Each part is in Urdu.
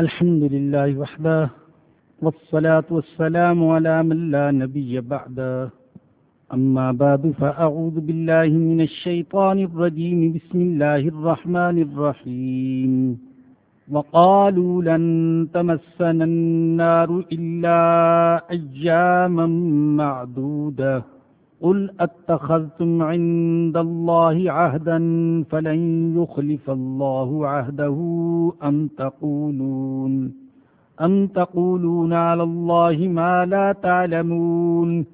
الحمد للہ وحدہ والصلاة والسلام على من لا نبي بعده. أما بعد، فأعوذ بالله من الشيطان الرجيم، بسم الله الرحمن الرحيم. وقالوا لن تمسنا النار إلا أجاما معدودة. قل أتخذتم عند الله عهدا فلن يخلف الله عهده أم تقولون أم تقولون على الله ما لا تعلمون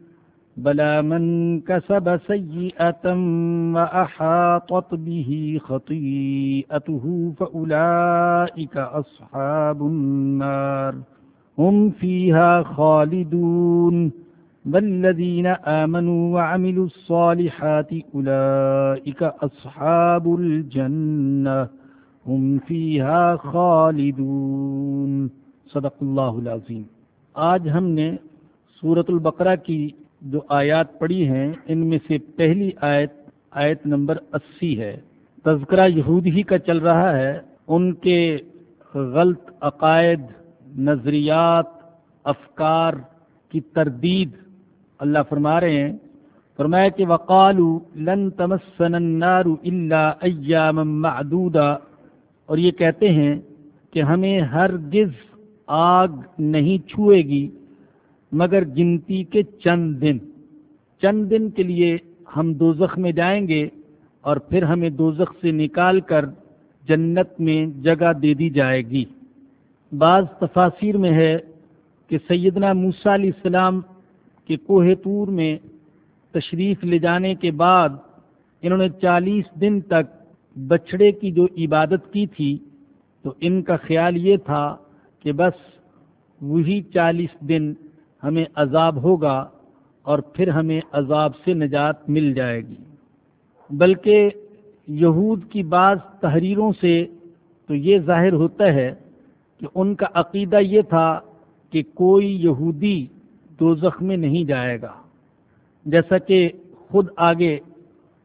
بلى من كسب سيئة وأحاطت به خطيئته فأولئك أصحاب النار هم فيها خالدون والذين آمنوا وعملوا الصالحات أولئك أصحاب الجنة هم فيها خالدون۔ صدق اللہ العظیم۔ آج ہم نے سورت البقرہ کی جو آیات پڑھی ہیں، ان میں سے پہلی آیت آیت نمبر اسی ہے۔ تذکرہ یہود ہی کا چل رہا ہے۔ ان کے غلط عقائد، نظریات، افکار کی تردید اللہ فرما رہے ہیں، فرمایا کہ وقالو لن تمسن النار الا ایاما معدودا۔ اور یہ کہتے ہیں کہ ہمیں ہر گز آگ نہیں چھوئے گی، مگر گنتی کے چند دن۔ چند دن کے لیے ہم دوزخ میں جائیں گے اور پھر ہمیں دوزخ سے نکال کر جنت میں جگہ دے دی جائے گی۔ بعض تفاصیر میں ہے کہ سیدنا موسیٰ علیہ السلام کے کوہ طور میں تشریف لے جانے کے بعد انہوں نے چالیس دن تک بچھڑے کی جو عبادت کی تھی، تو ان کا خیال یہ تھا کہ بس وہی چالیس دن ہمیں عذاب ہوگا اور پھر ہمیں عذاب سے نجات مل جائے گی۔ بلکہ یہود کی بعض تحریروں سے تو یہ ظاہر ہوتا ہے کہ ان کا عقیدہ یہ تھا کہ کوئی یہودی دو میں نہیں جائے گا۔ جیسا کہ خود آگے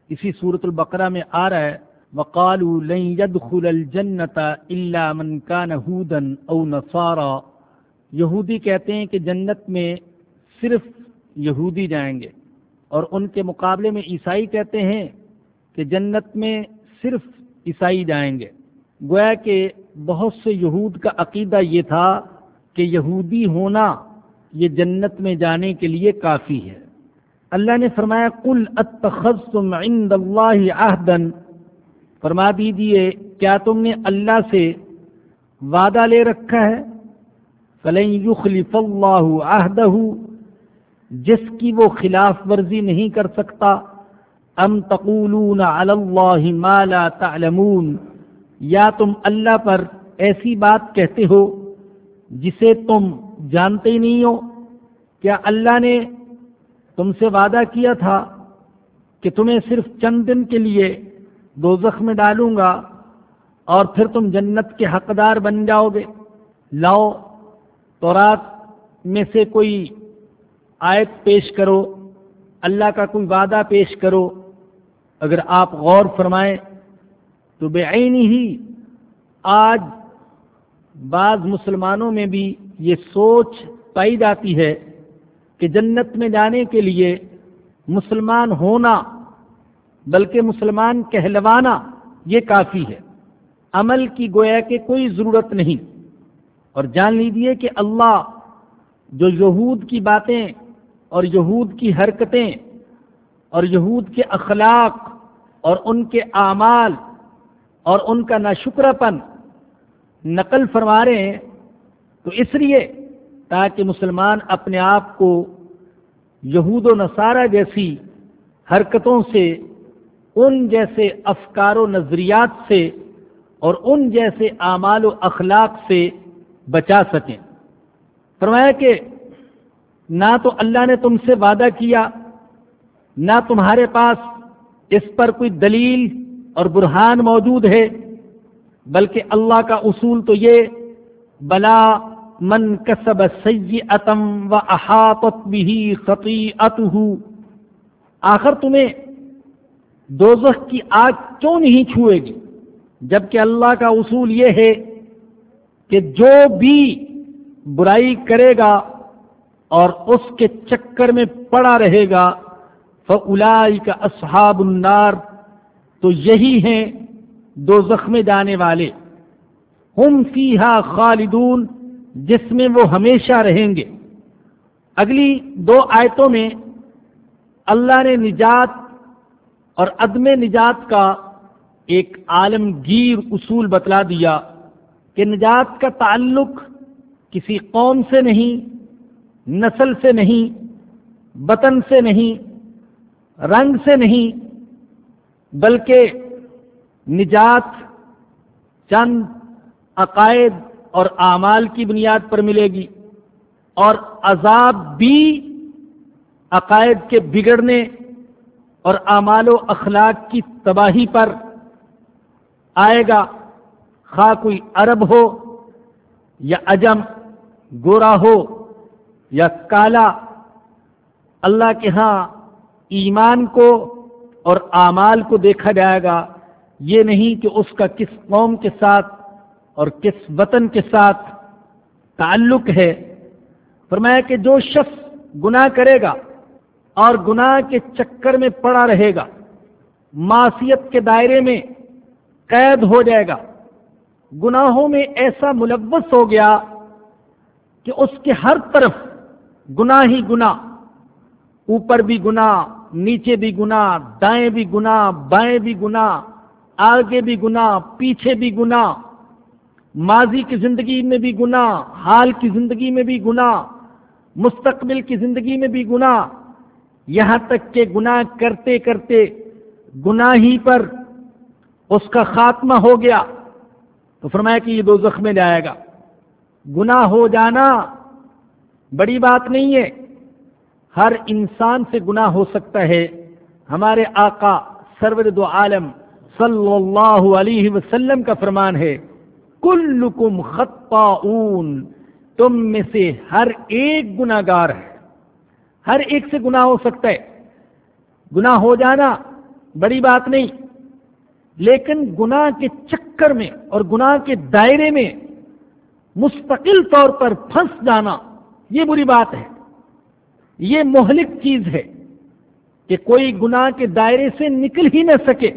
اسی صورت البقرہ میں آ رہا ہے، وقالوا لن يدخل الجنة الا من كان هودا او نصارا یہودی کہتے ہیں کہ جنت میں صرف یہودی جائیں گے۔ اور ان کے مقابلے میں عیسائی کہتے ہیں کہ جنت میں صرف عیسائی جائیں گے۔ گویا کہ بہت سے یہود کا عقیدہ یہ تھا کہ یہودی ہونا یہ جنت میں جانے کے لیے کافی ہے۔ اللہ نے فرمایا کل اتخذتم عند اللہ عہدن فرما دیجیے کیا تم نے اللہ سے وعدہ لے رکھا ہے؟ فلن یخلف اللہ عہدہ جس کی وہ خلاف ورزی نہیں کر سکتا۔ ام تقولون علی اللہ ما لا تعلمون۔ یا تم اللہ پر ایسی بات کہتے ہو جسے تم جانتے ہی نہیں ہو کیا اللہ نے تم سے وعدہ کیا تھا کہ تمہیں صرف چند دن کے لیے دو میں ڈالوں گا اور پھر تم جنت کے حقدار بن جاؤ گے؟ لاؤ تو رات میں سے کوئی آیت پیش کرو، اللہ کا کوئی وعدہ پیش کرو۔ اگر آپ غور فرمائیں تو بے ہی آج بعض مسلمانوں میں بھی یہ سوچ پائی جاتی ہے کہ جنت میں جانے کے لیے مسلمان ہونا بلکہ مسلمان کہلوانا یہ کافی ہے۔ عمل کی گویا کہ کوئی ضرورت نہیں۔ اور جان لیجیے کہ اللہ جو یہود کی باتیں اور یہود کی حرکتیں اور یہود کے اخلاق اور ان کے اعمال اور ان کا ناشکرپن نقل فرما رہے ہیں، تو اس لیے تاکہ مسلمان اپنے آپ کو یہود و نصارہ جیسی حرکتوں سے، ان جیسے افکار و نظریات سے اور ان جیسے اعمال و اخلاق سے بچا سکیں۔ فرمایا کہ نہ تو اللہ نے تم سے وعدہ کیا، نہ تمہارے پاس اس پر کوئی دلیل اور برہان موجود ہے۔ بلکہ اللہ کا اصول تو یہ، بلا من کسب سی اتم و احاطت بھی خطی آخر تمہیں دوزخ کی آگ کیوں نہیں چھوئے گی؟ جبکہ اللہ کا اصول یہ ہے کہ جو بھی برائی کرے گا اور اس کے چکر میں پڑا رہے گا فلائی کا اصحاب النار۔ تو یہی ہیں دو زخم جانے والے۔ ہم فیہا خالدون، جس میں وہ ہمیشہ رہیں گے۔ اگلی دو آیتوں میں اللہ نے نجات اور عدم نجات کا ایک عالمگیر اصول بتلا دیا کہ نجات کا تعلق کسی قوم سے نہیں، نسل سے نہیں، وطن سے نہیں، رنگ سے نہیں، بلکہ نجات چند عقائد اور اعمال کی بنیاد پر ملے گی اور عذاب بھی عقائد کے بگڑنے اور اعمال و اخلاق کی تباہی پر آئے گا۔ خواہ کوئی عرب ہو یا اجم گورا ہو یا کالا، اللہ کے ہاں ایمان کو اور اعمال کو دیکھا جائے گا۔ یہ نہیں کہ اس کا کس قوم کے ساتھ اور کس وطن کے ساتھ تعلق ہے۔ فرمایا کہ جو شخص گناہ کرے گا اور گناہ کے چکر میں پڑا رہے گا معاشیت کے دائرے میں قید ہو جائے گا، گناہوں میں ایسا ملوث ہو گیا کہ اس کے ہر طرف گناہ ہی گناہ، اوپر بھی گناہ، نیچے بھی گناہ، دائیں بھی گناہ، بائیں بھی گناہ آگے بھی گناہ، پیچھے بھی گناہ، ماضی کی زندگی میں بھی گناہ، حال کی زندگی میں بھی گناہ، مستقبل کی زندگی میں بھی گناہ، یہاں تک کہ گناہ کرتے کرتے گناہ ہی پر اس کا خاتمہ ہو گیا۔ تو فرمایا کہ یہ دو زخم جائے گا۔ گناہ ہو جانا بڑی بات نہیں ہے۔ ہر انسان سے گناہ ہو سکتا ہے۔ ہمارے آقا سرور دو عالم صلی اللہ علیہ وسلم کا فرمان ہے، کلکم خطاؤن تم میں سے ہر ایک گناگار ہے۔ ہر ایک سے گناہ ہو سکتا ہے۔ گناہ ہو جانا بڑی بات نہیں، لیکن گناہ کے چکر میں اور گناہ کے دائرے میں مستقل طور پر پھنس جانا یہ بری بات ہے۔ یہ مہلک چیز ہے کہ کوئی گناہ کے دائرے سے نکل ہی نہ سکے۔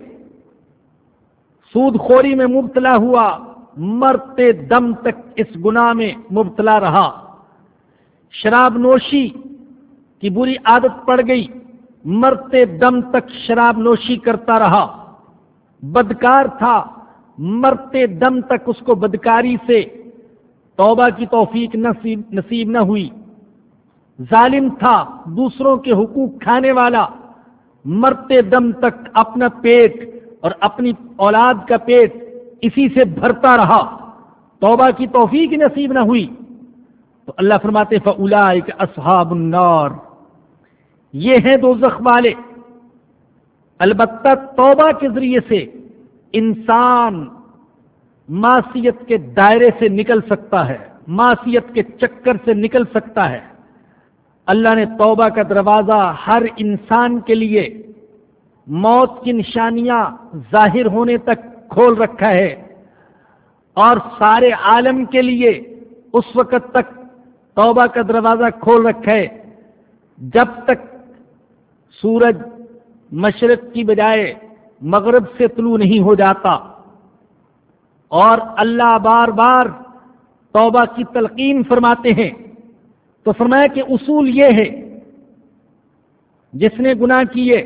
سود خوری میں مبتلا ہوا، مرتے دم تک اس گناہ میں مبتلا رہا۔ شراب نوشی کی بری عادت پڑ گئی، مرتے دم تک شراب نوشی کرتا رہا۔ بدکار تھا، مرتے دم تک اس کو بدکاری سے توبہ کی توفیق نصیب نصیب نہ ہوئی۔ ظالم تھا، دوسروں کے حقوق کھانے والا، مرتے دم تک اپنا پیٹ اور اپنی اولاد کا پیٹ اسی سے بھرتا رہا، توبہ کی توفیق نصیب نہ ہوئی۔ تو اللہ فرماتے فلا اصحاب النار۔ یہ ہیں دو زخم والے۔ البتہ توبہ کے ذریعے سے انسان معاشیت کے دائرے سے نکل سکتا ہے معاشیت کے چکر سے نکل سکتا ہے۔ اللہ نے توبہ کا دروازہ ہر انسان کے لیے موت کی نشانیاں ظاہر ہونے تک کھول رکھا ہے اور سارے عالم کے لیے اس وقت تک توبہ کا دروازہ کھول رکھا ہے۔ جب تک سورج مشرق کی بجائے مغرب سے طلوع نہیں ہو جاتا اور اللہ بار بار توبہ کی تلقین فرماتے ہیں، تو فرمایا کہ اصول یہ ہے، جس نے گناہ کیے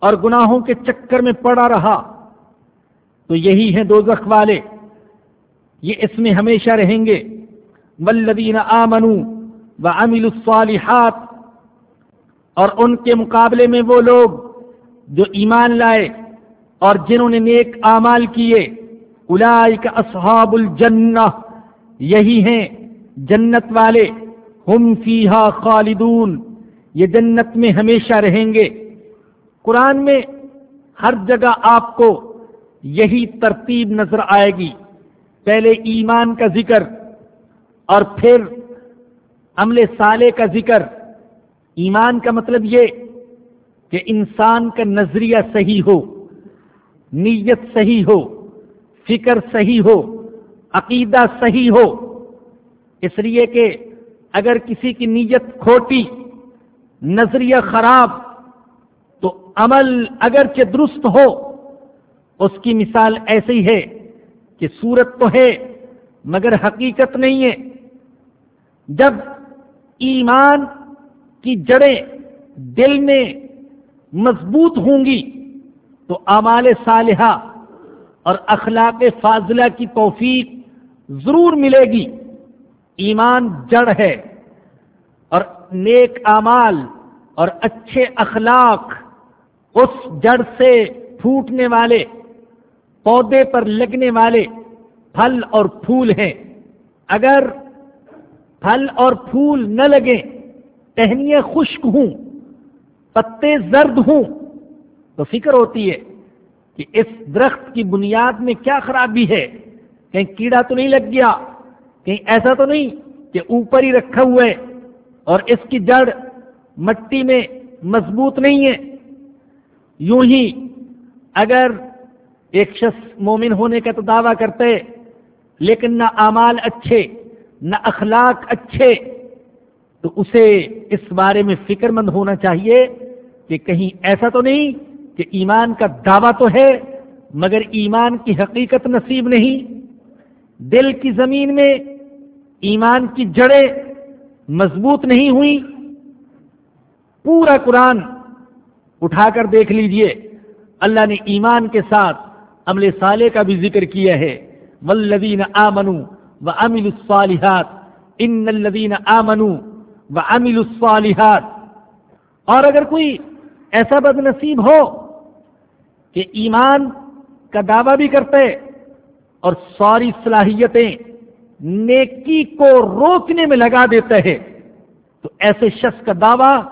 اور گناہوں کے چکر میں پڑا رہا۔ تو یہی ہیں دو والے۔ یہ اس میں ہمیشہ رہیں گے۔ ولدین آمنو و امل الصالحات اور ان کے مقابلے میں وہ لوگ جو ایمان لائے اور جنہوں نے نیک اعمال کیے اولئک اصحاب الجنہ، یہی ہیں جنت والے۔ ہم فیہا خالدون۔ یہ جنت میں ہمیشہ رہیں گے۔ قرآن میں ہر جگہ آپ کو یہی ترتیب نظر آئے گی۔ پہلے ایمان کا ذکر اور پھر عمل سالے کا ذکر۔ ایمان کا مطلب یہ کہ انسان کا نظریہ صحیح ہو، نیت صحیح ہو، فکر صحیح ہو، عقیدہ صحیح ہو۔ اس لیے کہ اگر کسی کی نیت کھوٹی، نظریہ خراب تو عمل اگرچہ درست ہو، اس کی مثال ایسی ہے کہ صورت تو ہے مگر حقیقت نہیں ہے۔ جب ایمان کی جڑیں دل میں مضبوط ہوں گی، تو اعمال صالحہ اور اخلاق فاضلہ کی توفیق ضرور ملے گی۔ ایمان جڑ ہے اور نیک اعمال اور اچھے اخلاق اس جڑ سے پھوٹنے والے، پودے پر لگنے والے پھل اور پھول ہیں۔ اگر پھل اور پھول نہ لگیں، ٹہنیاں خشک ہوں، پتے زرد ہوں، تو فکر ہوتی ہے کہ اس درخت کی بنیاد میں کیا خرابی ہے۔ کہیں کیڑا تو نہیں لگ گیا، کہیں ایسا تو نہیں کہ اوپر ہی رکھا ہوا ہے اور اس کی جڑ مٹی میں مضبوط نہیں ہے۔ یوں ہی اگر ایک شخص مومن ہونے کا تو دعویٰ کرتے، لیکن نہ اعمال اچھے، نہ اخلاق اچھے، تو اسے اس بارے میں فکر مند ہونا چاہیے کہ کہیں ایسا تو نہیں کہ ایمان کا دعویٰ تو ہے، مگر ایمان کی حقیقت نصیب نہیں۔ دل کی زمین میں ایمان کی جڑیں مضبوط نہیں ہوئی پورا قرآن اٹھا کر دیکھ لیجیے۔ اللہ نے ایمان کے ساتھ عمل صالح کا بھی ذکر کیا ہے۔ والذین آمنوا و امل الصالحات ان الذین آمنوا و امل الصالحات۔ اور اگر کوئی ایسا بد نصیب ہو کہ ایمان کا دعویٰ بھی کرتے اور ساری صلاحیتیں نیکی کو روکنے میں لگا دیتا ہے تو ایسے شخص کا دعویٰ،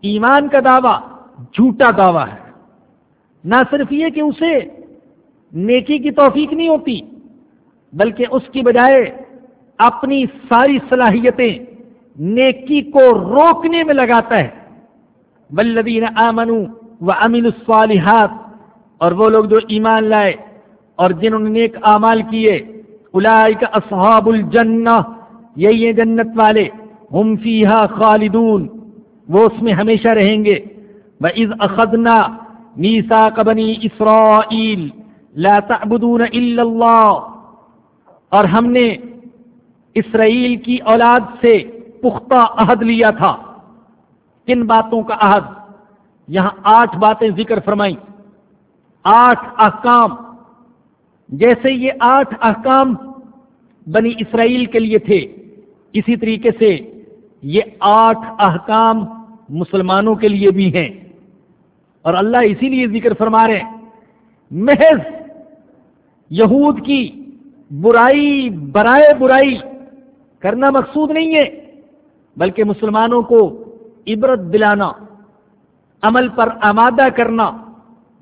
ایمان کا دعویٰ جھوٹا دعویٰ ہے۔ نہ صرف یہ کہ اسے نیکی کی توفیق نہیں ہوتی، بلکہ اس کی بجائے اپنی ساری صلاحیتیں نیکی کو روکنے میں لگاتا ہے۔ بلدین آمن و امین الصالحات، اور وہ لوگ جو ایمان لائے اور جنہوں نے نیک اعمال کیے کا اصحاب الجنہ، یہی جنت والے، ہم فیہا خالدون۔ وہ اس میں ہمیشہ رہیں گے۔ وَإِذْ أَخَذْنَا مِيثَاقَ بَنِي إِسْرَائِيلَ لَا تَعْبُدُونَ إِلَّا اللَّهِ اور ہم نے اسرائیل کی اولاد سے پختہ عہد لیا تھا۔ کن باتوں کا عہد؟ یہاں آٹھ باتیں ذکر فرمائی آٹھ احکام۔ جیسے یہ آٹھ احکام بنی اسرائیل کے لیے تھے، اسی طریقے سے یہ آٹھ احکام مسلمانوں کے لیے بھی ہیں۔ اور اللہ اسی لیے ذکر فرما رہے ہیں۔ محض یہود کی برائی، برائے برائی کرنا مقصود نہیں ہے، بلکہ مسلمانوں کو عبرت دلانا، عمل پر آمادہ کرنا،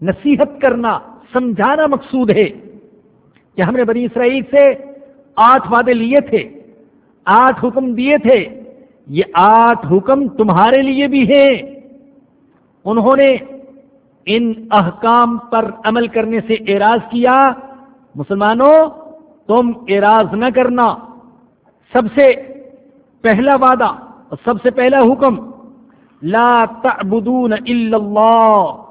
نصیحت کرنا، سمجھانا مقصود ہے۔ کہ ہم نے بنی اسرائیل سے آٹھ وعدے لیے تھے، آٹھ حکم دیے تھے، یہ آٹھ حکم تمہارے لیے بھی ہیں۔ انہوں نے ان احکام پر عمل کرنے سے اعراض کیا؟ مسلمانوں، تم اعراض نہ کرنا۔ سب سے پہلا وعدہ اور سب سے پہلا حکم، لا تعبدون الا اللہ۔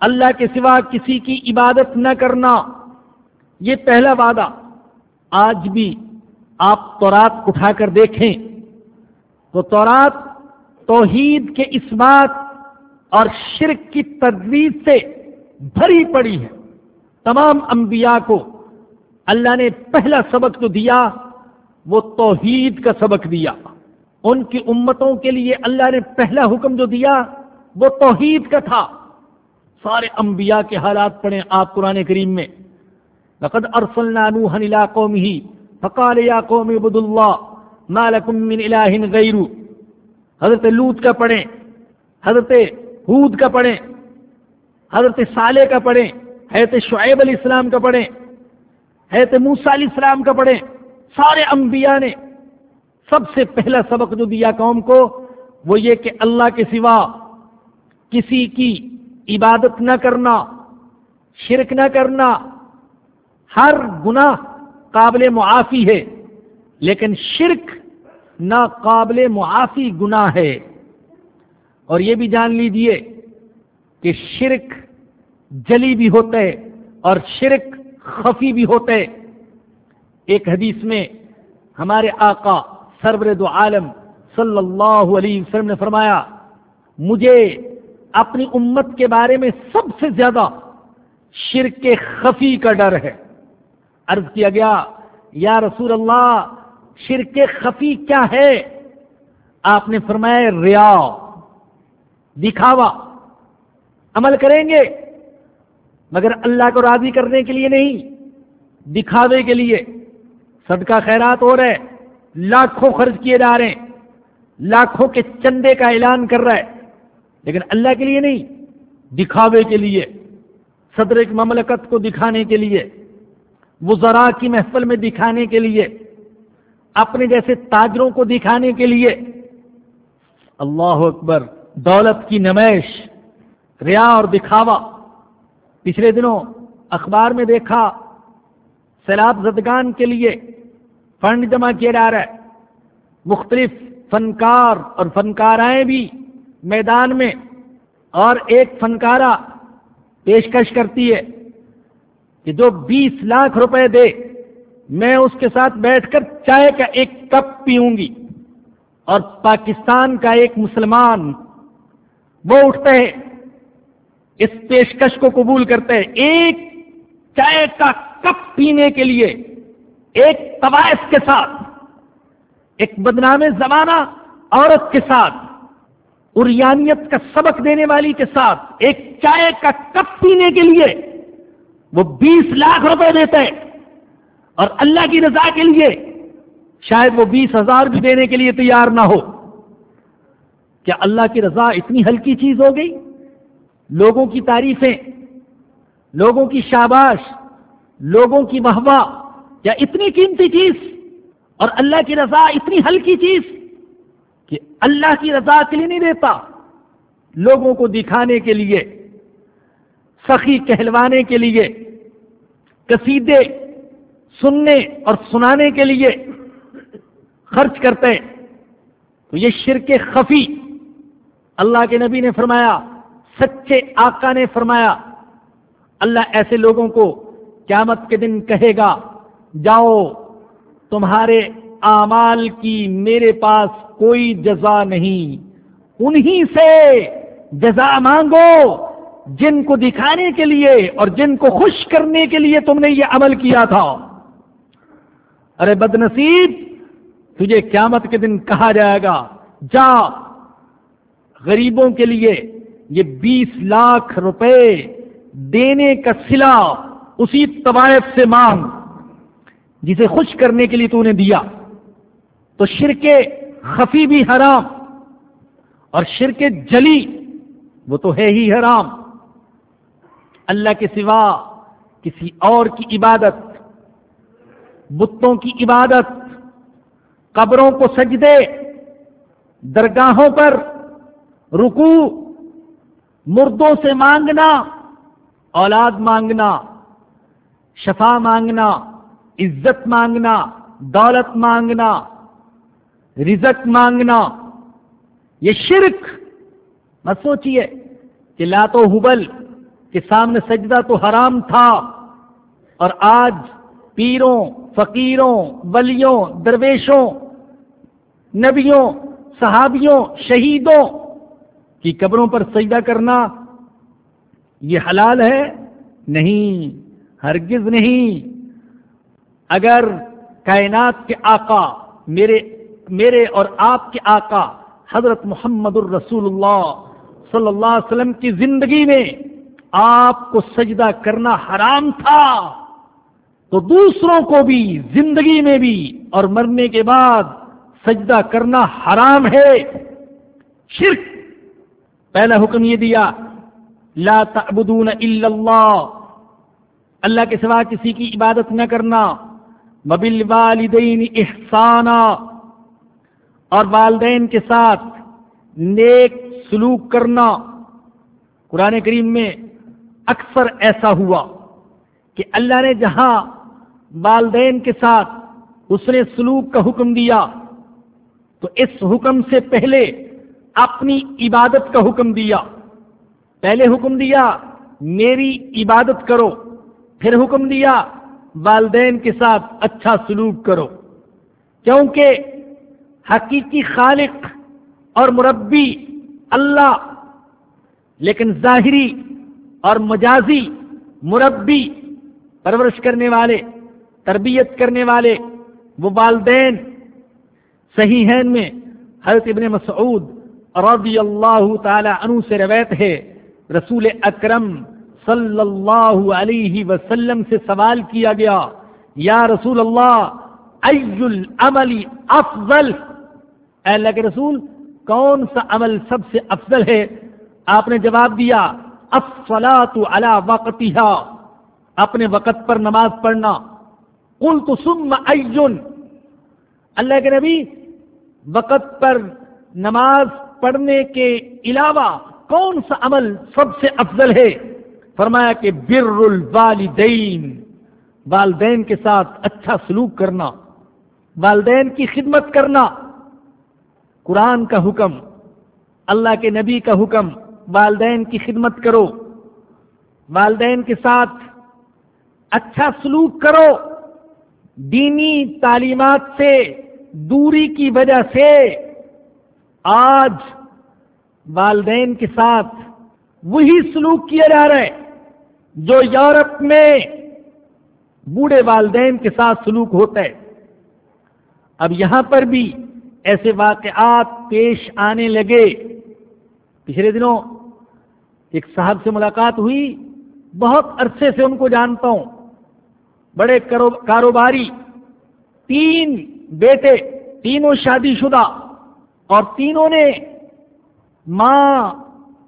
اللہ کے سوا کسی کی عبادت نہ کرنا۔ یہ پہلا وعدہ۔ آج بھی آپ تورات اٹھا کر دیکھیں۔ تو تورات توحید کے اس بات اور شرک کی تجویز سے بھری پڑی ہے تمام انبیاء کو اللہ نے پہلا سبق جو دیا، وہ توحید کا سبق دیا۔ ان کی امتوں کے لیے اللہ نے پہلا حکم جو دیا، وہ توحید کا تھا۔ سارے انبیاء کے حالات پڑھیں آپ قرآن کریم میں۔ لقد ارسلنا نوحا الى قومه، فقال یا قوم عبد اللہ ما لکم من الہ غیر حضرت لوت کا پڑھیں۔ حضرت ہود کا پڑھیں، حضرت صالح کا پڑھیں، حضرت شعیب علیہ السلام کا پڑھیں، حضرت موسیٰ علیہ السلام کا پڑھیں، سارے انبیاء نے سب سے پہلا سبق جو دیا قوم کو، وہ یہ کہ اللہ کے سوا کسی کی عبادت نہ کرنا، شرک نہ کرنا ہر گناہ قابل معافی ہے، لیکن شرک ناقابل معافی گناہ ہے۔ اور یہ بھی جان لیجیے کہ شرک جلی بھی ہوتا ہے اور شرک خفی بھی ہوتا ہے۔ ایک حدیث میں ہمارے آقا سرور دو عالم صلی اللہ علیہ وسلم نے فرمایا، مجھے اپنی امت کے بارے میں سب سے زیادہ شرک خفی کا ڈر ہے۔ عرض کیا گیا، یا رسول اللہ، شرک خفی کیا ہے؟ آپ نے فرمایا، ریا۔ دکھاوا، عمل کریں گے، مگر اللہ کو راضی کرنے کے لیے نہیں، دکھاوے کے لیے۔ صدقہ خیرات ہو رہے، لاکھوں خرچ کیے جا رہے ہیں، لاکھوں کے چندے کا اعلان کر رہا ہے لیکن اللہ کے لیے نہیں، دکھاوے کے لیے۔ صدر ایک مملکت کو دکھانے کے لیے، وزراء کی محفل میں دکھانے کے لیے، اپنے جیسے تاجروں کو دکھانے کے لیے۔ اللہ اکبر۔ دولت کی نمائش، ریا اور دکھاوا۔ پچھلے دنوں اخبار میں دیکھا، سیلاب زدگان کے لیے فنڈ جمع کیا جا رہا ہے مختلف فنکار اور فنکارائیں بھی میدان میں اور ایک فنکارہ پیشکش کرتی ہے کہ جو بیس لاکھ روپے دے، میں اس کے ساتھ بیٹھ کر چائے کا ایک کپ پیوں گی۔ اور پاکستان کا ایک مسلمان وہ اٹھتے ہیں، اس پیشکش کو قبول کرتے ہیں۔ ایک چائے کا کپ پینے کے لیے، ایک طوائف کے ساتھ، ایک بدنام زمانہ عورت کے ساتھ اریانیت کا سبق دینے والی کے ساتھ، ایک چائے کا کپ پینے کے لیے وہ بیس لاکھ روپے دیتے اور اللہ کی رضا کے لیے شاید وہ بیس ہزار بھی دینے کے لیے تیار نہ ہو۔ کیا اللہ کی رضا اتنی ہلکی چیز ہو گئی؟ لوگوں کی تعریفیں، لوگوں کی شاباش، لوگوں کی مہوا کیا اتنی قیمتی چیز؟ اور اللہ کی رضا اتنی ہلکی چیز کہ اللہ کی رضا کے لیے نہیں دیتا، لوگوں کو دکھانے کے لیے، سخی کہلوانے کے لیے، قصیدے سننے اور سنانے کے لیے خرچ کرتے ہیں۔ تو یہ شرک خفی اللہ کے نبی نے فرمایا، سچے آقا نے فرمایا، اللہ ایسے لوگوں کو قیامت کے دن کہے گا، جاؤ، تمہارے اعمال کی میرے پاس کوئی جزا نہیں۔ انہی سے جزا مانگو، جن کو دکھانے کے لیے اور جن کو خوش کرنے کے لیے تم نے یہ عمل کیا تھا۔ ارے بد نصیب تجھے قیامت کے دن کہا جائے گا، جا غریبوں کے لیے یہ بیس لاکھ روپے دینے کا سلا اسی طوائف سے مانگ، جسے خوش کرنے کے لیے تو نے دیا۔ تو شرک خفی بھی حرام اور شرک جلی وہ تو ہے ہی حرام۔ اللہ کے سوا کسی اور کی عبادت، بتوں کی عبادت، قبروں کو سجدے، درگاہوں پر رکو مردوں سے مانگنا، اولاد مانگنا، شفا مانگنا، عزت مانگنا، دولت مانگنا، رزق مانگنا، یہ شرک۔ مت سوچیے کہ لاتو حبل کے سامنے سجدہ تو حرام تھا۔ اور آج پیروں، فقیروں، ولیوں، درویشوں، نبیوں، صحابیوں، شہیدوں کی قبروں پر سجدہ کرنا یہ حلال ہے؟ نہیں، ہرگز نہیں۔ اگر کائنات کے آقا، میرے میرے اور آپ کے آقا حضرت محمد الرسول اللہ صلی اللہ علیہ وسلم کی زندگی میں آپ کو سجدہ کرنا حرام تھا، تو دوسروں کو بھی، زندگی میں بھی اور مرنے کے بعد سجدہ کرنا حرام ہے۔ شرک پہلا حکم یہ دیا، لا تعبدون الا اللہ اللہ کے سوا کسی کی عبادت نہ کرنا وبل والدین احسانہ اور والدین کے ساتھ نیک سلوک کرنا۔ قرآن کریم میں اکثر ایسا ہوا کہ اللہ نے جہاں والدین کے ساتھ اس نے سلوک کا حکم دیا، تو اس حکم سے پہلے اپنی عبادت کا حکم دیا۔ پہلے حکم دیا، میری عبادت کرو۔ پھر حکم دیا، والدین کے ساتھ اچھا سلوک کرو۔ کیونکہ حقیقی خالق اور مربی اللہ، لیکن ظاہری اور مجازی مربی، پرورش کرنے والے، تربیت کرنے والے وہ والدین۔ صحیح میں حضرت ابن مسعود رضی اللہ تعالی عنہ سے روایت ہے، رسول اکرم صلی اللہ علیہ وسلم سے سوال کیا گیا، یا رسول اللہ ای العمل افضل؟ اے اللہ کے رسول، کون سا عمل سب سے افضل ہے؟ آپ نے جواب دیا افلاۃ علی وقتها۔ اپنے وقت پر نماز پڑھنا۔ قلت ثم ایون اللہ کے نبی، وقت پر نماز پڑھنے کے علاوہ کون سا عمل سب سے افضل ہے؟ فرمایا کہ بر الوالدین، والدین کے ساتھ اچھا سلوک کرنا، والدین کی خدمت کرنا، قرآن کا حکم، اللہ کے نبی کا حکم، والدین کی خدمت کرو، والدین کے ساتھ اچھا سلوک کرو، دینی تعلیمات سے دوری کی وجہ سے آج والدین کے ساتھ وہی سلوک کیا جا رہا ہے جو یورپ میں بوڑھے والدین کے ساتھ سلوک ہوتا ہے۔ اب یہاں پر بھی ایسے واقعات پیش آنے لگے۔ پچھلے دنوں ایک صاحب سے ملاقات ہوئی۔ بہت عرصے سے ان کو جانتا ہوں۔ بڑے کاروباری تین بیٹے، تینوں شادی شدہ۔ اور تینوں نے ماں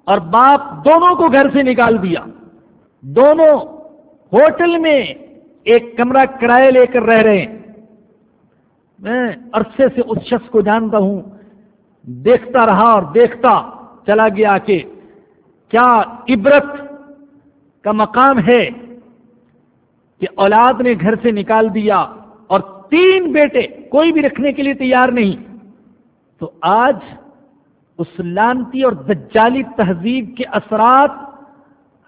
اور باپ دونوں کو گھر سے نکال دیا۔ دونوں ہوٹل میں ایک کمرہ کرایہ لے کر رہ رہے ہیں۔ میں عرصے سے اس شخص کو جانتا ہوں۔ دیکھتا رہا اور دیکھتا چلا گیا کہ کیا عبرت کا مقام ہے کہ اولاد نے گھر سے نکال دیا اور تین بیٹے کوئی بھی رکھنے کے لیے تیار نہیں۔ تو آج اس لانتی اور دجالی تہذیب کے اثرات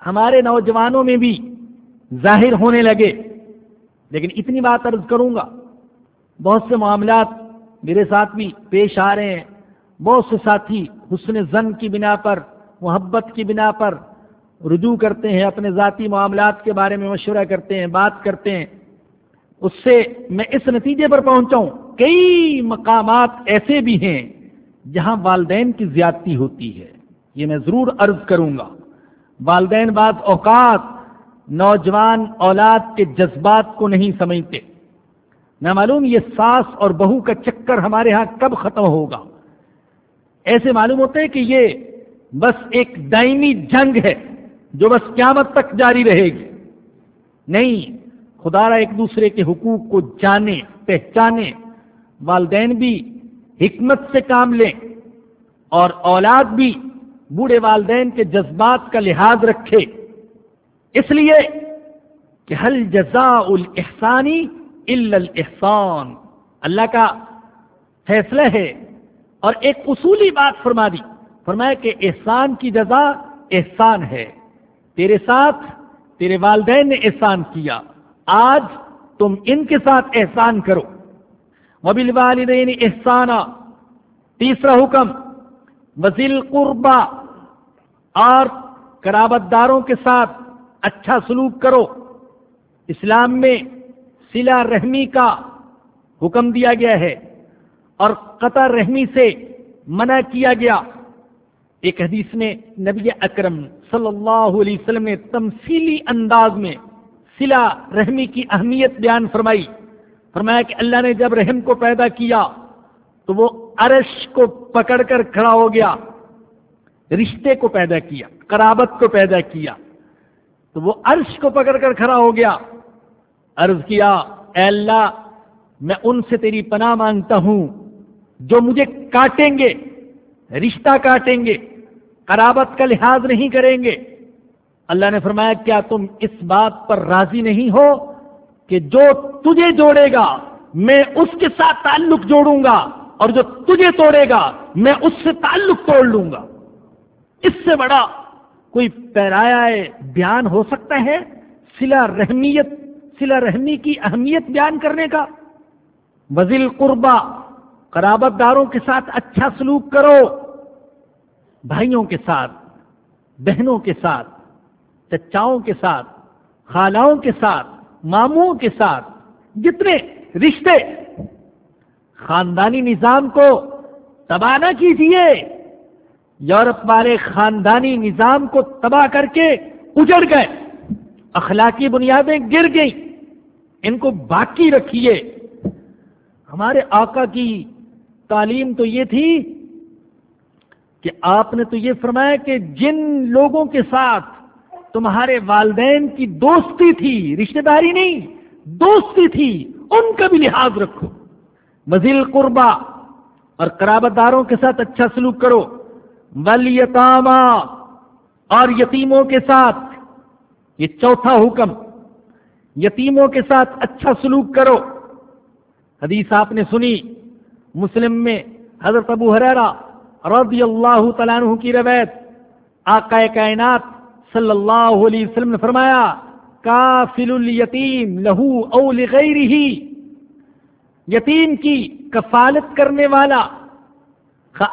ہمارے نوجوانوں میں بھی ظاہر ہونے لگے۔ لیکن اتنی بات عرض کروں گا، بہت سے معاملات میرے ساتھ بھی پیش آ رہے ہیں۔ بہت سے ساتھی حسن زن کی بنا پر، محبت کی بنا پر رجوع کرتے ہیں، اپنے ذاتی معاملات کے بارے میں مشورہ کرتے ہیں، بات کرتے ہیں۔ اس سے میں اس نتیجے پر پہنچا ہوں۔ کئی مقامات ایسے بھی ہیں جہاں والدین کی زیادتی ہوتی ہے۔ یہ میں ضرور عرض کروں گا۔ والدین بعض اوقات نوجوان اولاد کے جذبات کو نہیں سمجھتے۔ نہ معلوم یہ ساس اور بہو کا چکر ہمارے ہاں کب ختم ہوگا؟ ایسے معلوم ہوتے کہ یہ بس ایک دائمی جنگ ہے جو بس قیامت تک جاری رہے گی۔ نہیں، خدا را ایک دوسرے کے حقوق کو جانے، پہچانے والدین بھی حکمت سے کام لیں اور اولاد بھی بوڑھے والدین کے جذبات کا لحاظ رکھے۔ اس لیے کہ حل جزا الحسانی الاحسان؟ اللہ کا فیصلہ ہے اور ایک اصولی بات فرما دی۔ فرمایا کہ احسان کی جزا احسان ہے۔ تیرے ساتھ تیرے والدین نے احسان کیا۔ آج تم ان کے ساتھ احسان کرو۔ وبل والدین احسانہ تیسرا حکم وزیل قربا، اور کرابت داروں کے ساتھ اچھا سلوک کرو۔ اسلام میں سلا رحمی کا حکم دیا گیا ہے اور قطع رحمی سے منع کیا گیا۔ ایک حدیث میں نبی اکرم صلی اللہ علیہ وسلم نے تمثیلی انداز میں سلا رحمی کی اہمیت بیان فرمائی۔ فرمایا کہ اللہ نے جب رحم کو پیدا کیا تو وہ عرش کو پکڑ کر کھڑا ہو گیا، رشتے کو پیدا کیا کرابت کو پیدا کیا، تو وہ عرش کو پکڑ کر کھڑا ہو گیا۔ عرض کیا، اے اللہ، میں ان سے تیری پناہ مانگتا ہوں جو مجھے کاٹیں گے، رشتہ کاٹیں گے، قرابت کا لحاظ نہیں کریں گے۔ اللہ نے فرمایا، کیا تم اس بات پر راضی نہیں ہو؟ کہ جو تجھے جوڑے گا، میں اس کے ساتھ تعلق جوڑوں گا، اور جو تجھے توڑے گا، میں اس سے تعلق توڑ لوں گا۔ اس سے بڑا کوئی پیرایا بیان ہو سکتا ہے؟ سلا رحمیت، سلا رحمی کی اہمیت بیان کرنے کا۔ وزیل قربا، قرابت داروں کے ساتھ اچھا سلوک کرو۔ بھائیوں کے ساتھ، بہنوں کے ساتھ، چچاؤں کے ساتھ، خالاؤں کے ساتھ۔ ماموں کے ساتھ جتنے رشتے خاندانی نظام کو تباہ نہ کیجیے یورپ والے خاندانی نظام کو تباہ کر کے اجڑ گئے، اخلاقی بنیادیں گر گئیں، ان کو باقی رکھیے۔ ہمارے آقا کی تعلیم تو یہ تھی کہ آپ نے تو یہ فرمایا کہ جن لوگوں کے ساتھ تمہارے والدین کی دوستی تھی رشتے داری نہیں، دوستی تھی، ان کا بھی لحاظ رکھو۔ مزیل قربا اور قرابت داروں کے ساتھ اچھا سلوک کرو۔ ولیتاما اور یتیموں کے ساتھ، یہ چوتھا حکم، یتیموں کے ساتھ اچھا سلوک کرو۔ حدیث آپ نے سنی، مسلم میں حضرت ابو حرا رضی اللہ تعالیٰ عنہ کی روایت، آقا کائنات صلی اللہ علیہ وسلم نے فرمایا کافل الیتیم لہو او لغیرہ یتیم کی کفالت کرنے والا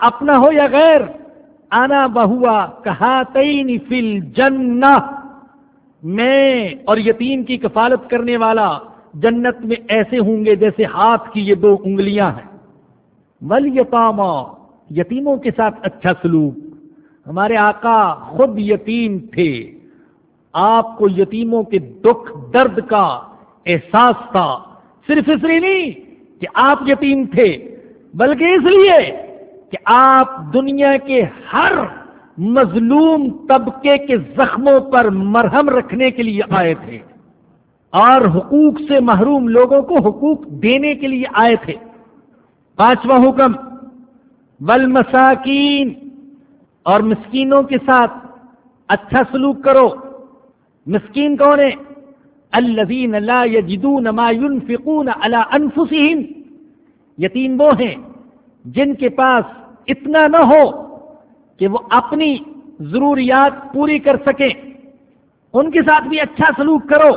اپنا ہو یا غیر آنا بہوا کہا تین فل جن میں اور یتیم کی کفالت کرنے والا جنت میں ایسے ہوں گے جیسے ہاتھ کی یہ دو انگلیاں ہیں. ول یتاما یتیموں کے ساتھ اچھا سلوک ہمارے آقا خود یتیم تھے۔ آپ کو یتیموں کے دکھ، درد کا احساس تھا۔ صرف اس لیے نہیں کہ آپ یتیم تھے، بلکہ اس لیے کہ آپ دنیا کے ہر مظلوم طبقے کے زخموں پر مرہم رکھنے کے لیے آئے تھے۔ اور حقوق سے محروم لوگوں کو حقوق دینے کے لیے آئے تھے۔ پانچواں حکم بل مساکین اور مسکینوں کے ساتھ اچھا سلوک کرو۔ مسکین کون ہے الذین لا یجدون ما ينفقون على انفسهم یتیم وہ ہیں جن کے پاس اتنا نہ ہو کہ وہ اپنی ضروریات پوری کر سکیں۔ ان کے ساتھ بھی اچھا سلوک کرو۔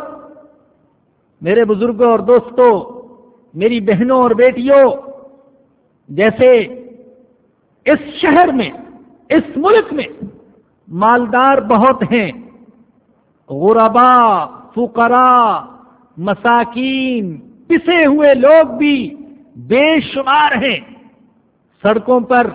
میرے بزرگوں اور دوستوں میری بہنوں اور بیٹیوں، جیسے اس شہر میں اس ملک میں مالدار بہت ہیں۔ غربا فقراء مساکین، پسے ہوئے لوگ بھی بے شمار ہیں۔ سڑکوں پر